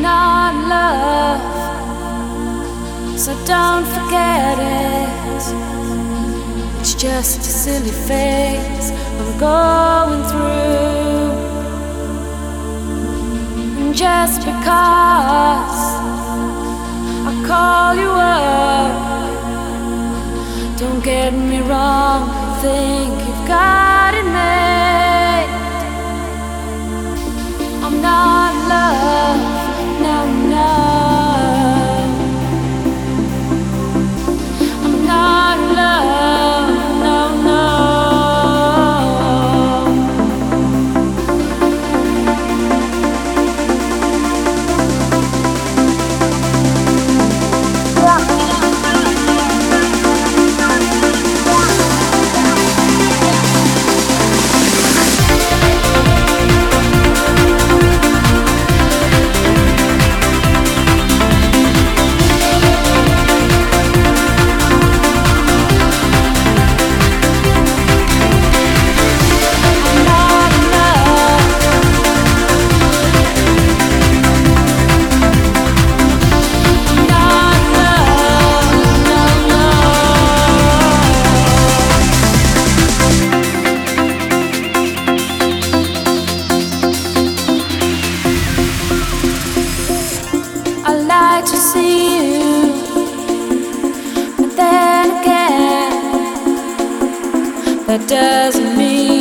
not love, so don't forget it. It's just a silly phase I'm going through. And just because I call you up, don't get me wrong, I think you've got. That doesn't mean